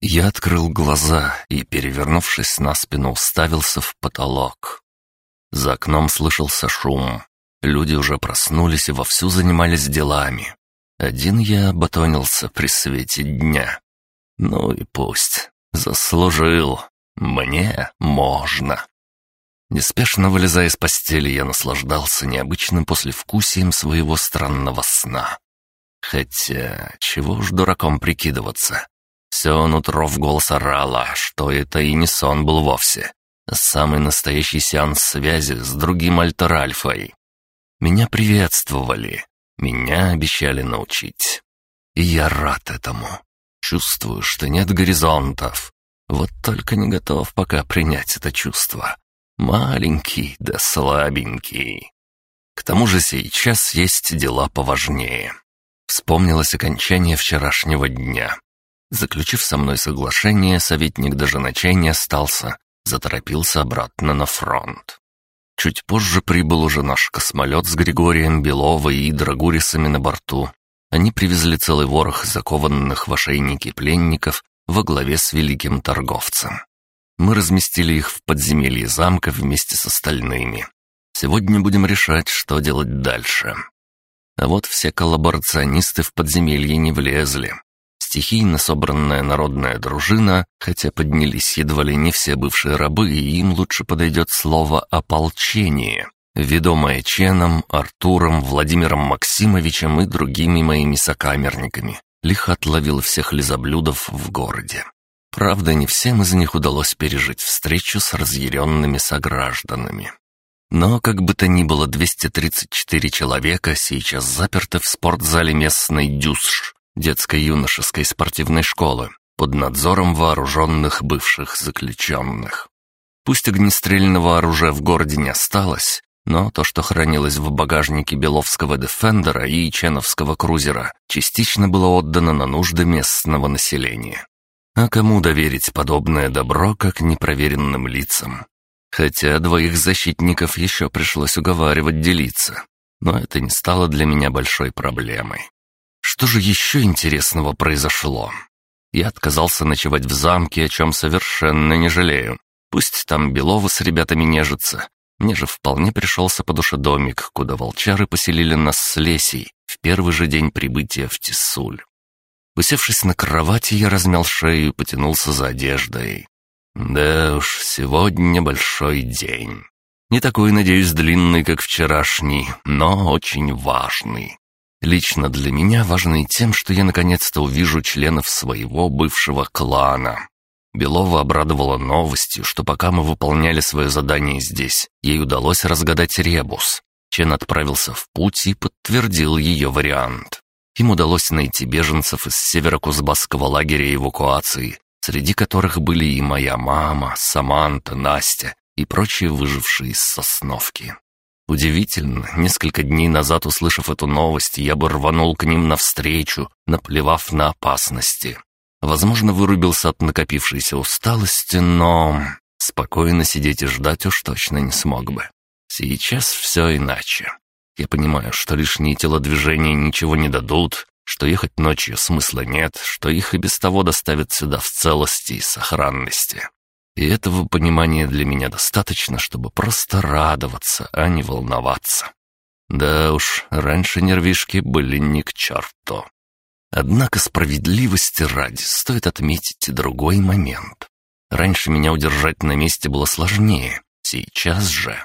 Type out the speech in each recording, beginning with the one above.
Я открыл глаза и, перевернувшись на спину, уставился в потолок. За окном слышался шум. Люди уже проснулись и вовсю занимались делами. Один я обатонился при свете дня. Ну и пусть. Заслужил. Мне можно. Неспешно вылезая из постели, я наслаждался необычным послевкусием своего странного сна. Хотя, чего уж дураком прикидываться. Все нутро в голос орало, что это и не сон был вовсе. Самый настоящий сеанс связи с другим Альтер-Альфой. Меня приветствовали, меня обещали научить. И я рад этому. Чувствую, что нет горизонтов. Вот только не готов пока принять это чувство. Маленький да слабенький. К тому же сейчас есть дела поважнее. Вспомнилось окончание вчерашнего дня. Заключив со мной соглашение, советник даже ночей не остался, заторопился обратно на фронт. Чуть позже прибыл уже наш космолет с Григорием Беловой и Драгурисами на борту. Они привезли целый ворох закованных в ошейники пленников во главе с великим торговцем. Мы разместили их в подземелье замка вместе с остальными. Сегодня будем решать, что делать дальше. А вот все коллаборационисты в подземелье не влезли. Стихийно собранная народная дружина, хотя поднялись едва ли не все бывшие рабы, и им лучше подойдет слово «ополчение», ведомое Ченом, Артуром, Владимиром Максимовичем и другими моими сокамерниками. Лихо отловил всех лизоблюдов в городе. Правда, не всем из них удалось пережить встречу с разъяренными согражданами. Но, как бы то ни было, 234 человека сейчас заперты в спортзале местной дюсш детско-юношеской спортивной школы под надзором вооруженных бывших заключенных. Пусть огнестрельного оружия в городе не осталось, но то, что хранилось в багажнике Беловского «Дефендера» и Иченовского крузера, частично было отдано на нужды местного населения. А кому доверить подобное добро, как непроверенным лицам? Хотя двоих защитников еще пришлось уговаривать делиться, но это не стало для меня большой проблемой. Что же еще интересного произошло? Я отказался ночевать в замке, о чем совершенно не жалею. Пусть там Белова с ребятами нежится. Мне же вполне пришелся по душе домик, куда волчары поселили нас с Лесей в первый же день прибытия в Тисуль. Усевшись на кровати, я размял шею и потянулся за одеждой. Да уж, сегодня большой день. Не такой, надеюсь, длинный, как вчерашний, но очень важный. Лично для меня важной тем, что я наконец-то увижу членов своего бывшего клана. Белова обрадовала новостью, что пока мы выполняли свое задание здесь, ей удалось разгадать ребус. Чен отправился в путь и подтвердил ее вариант. Им удалось найти беженцев из северо-кузбасского лагеря эвакуации, среди которых были и моя мама, Саманта, Настя и прочие выжившие из Сосновки. Удивительно, несколько дней назад, услышав эту новость, я бы рванул к ним навстречу, наплевав на опасности. Возможно, вырубился от накопившейся усталости, но спокойно сидеть и ждать уж точно не смог бы. Сейчас все иначе. Я понимаю, что лишние телодвижения ничего не дадут, что ехать ночью смысла нет, что их и без того доставят сюда в целости и сохранности. И этого понимания для меня достаточно, чтобы просто радоваться, а не волноваться. Да уж, раньше нервишки были ни к черту. Однако справедливости ради стоит отметить другой момент. Раньше меня удержать на месте было сложнее, сейчас же.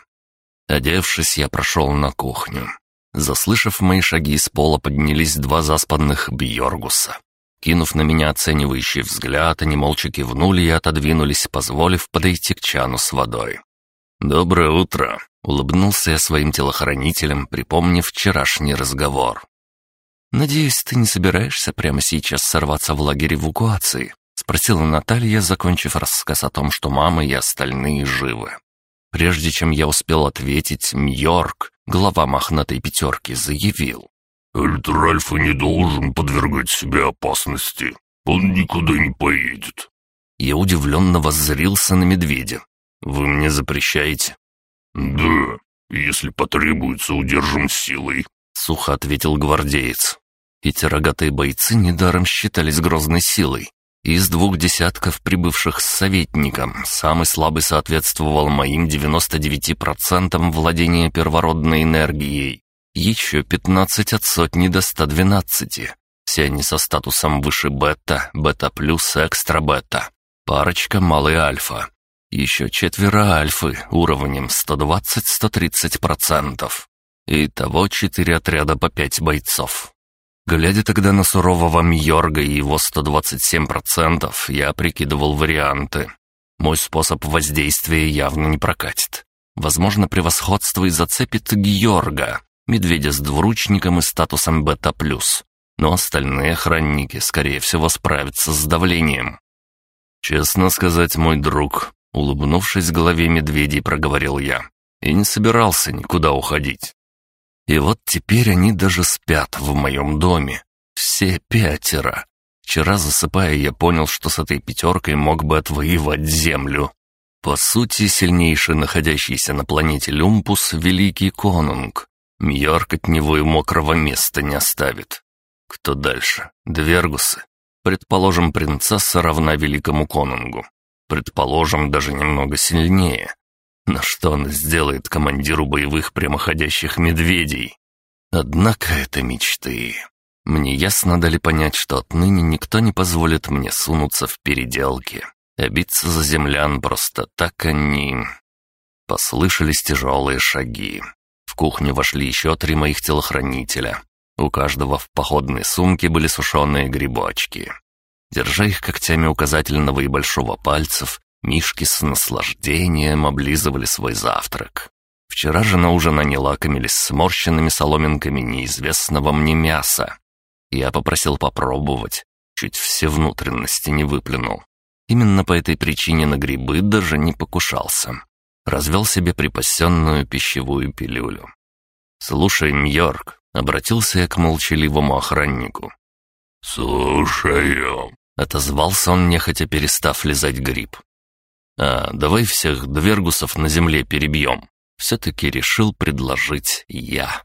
Одевшись, я прошел на кухню. Заслышав мои шаги, с пола поднялись два заспанных Бьоргуса. Кинув на меня оценивающий взгляд, они молча кивнули и отодвинулись, позволив подойти к чану с водой. «Доброе утро!» — улыбнулся я своим телохранителем, припомнив вчерашний разговор. «Надеюсь, ты не собираешься прямо сейчас сорваться в лагерь эвакуации?» — спросила Наталья, закончив рассказ о том, что мама и остальные живы. Прежде чем я успел ответить, Мьорк, глава мохнатой пятерки, заявил. Альтральфа не должен подвергать себя опасности. Он никуда не поедет». Я удивленно воззрился на медведя. «Вы мне запрещаете?» «Да, если потребуется, удержим силой», — сухо ответил гвардеец. Эти рогатые бойцы недаром считались грозной силой. Из двух десятков прибывших с советником, самый слабый соответствовал моим 99% владения первородной энергией еще 15 от сотни до 112. Все они со статусом выше бета, бета-плюс, экстра-бета. Парочка малый альфа. Еще четверо альфы уровнем 120-130%. Итого четыре отряда по пять бойцов. Глядя тогда на сурового Мьорга и его 127%, я прикидывал варианты. Мой способ воздействия явно не прокатит. Возможно, превосходство и зацепит Георга, медведя с двуручником и статусом бета+. плюс, Но остальные охранники, скорее всего, справятся с давлением. «Честно сказать, мой друг», — улыбнувшись голове медведей, проговорил я, и не собирался никуда уходить. И вот теперь они даже спят в моем доме. Все пятеро. Вчера, засыпая, я понял, что с этой пятеркой мог бы отвоевать землю. По сути, сильнейший находящийся на планете Люмпус — Великий Конунг, Мьорк от него и мокрого места не оставит. Кто дальше? Двергусы. Предположим, принцесса равна великому конунгу. Предположим, даже немного сильнее. Но что она сделает командиру боевых прямоходящих медведей? Однако это мечты. Мне ясно дали понять, что отныне никто не позволит мне сунуться в переделки. А биться за землян просто так они... Послышались тяжелые шаги кухню вошли еще три моих телохранителя. У каждого в походной сумке были сушеные грибочки. Держа их когтями указательного и большого пальцев, мишки с наслаждением облизывали свой завтрак. Вчера же на ужин они лакомились сморщенными соломинками неизвестного мне мяса. Я попросил попробовать, чуть все внутренности не выплюнул. Именно по этой причине на грибы даже не покушался развел себе припасенную пищевую пилюлю. «Слушай, Мьорк», — обратился я к молчаливому охраннику. «Слушаю», — отозвался он, нехотя перестав лизать гриб. «А, давай всех двергусов на земле перебьем», — все-таки решил предложить я.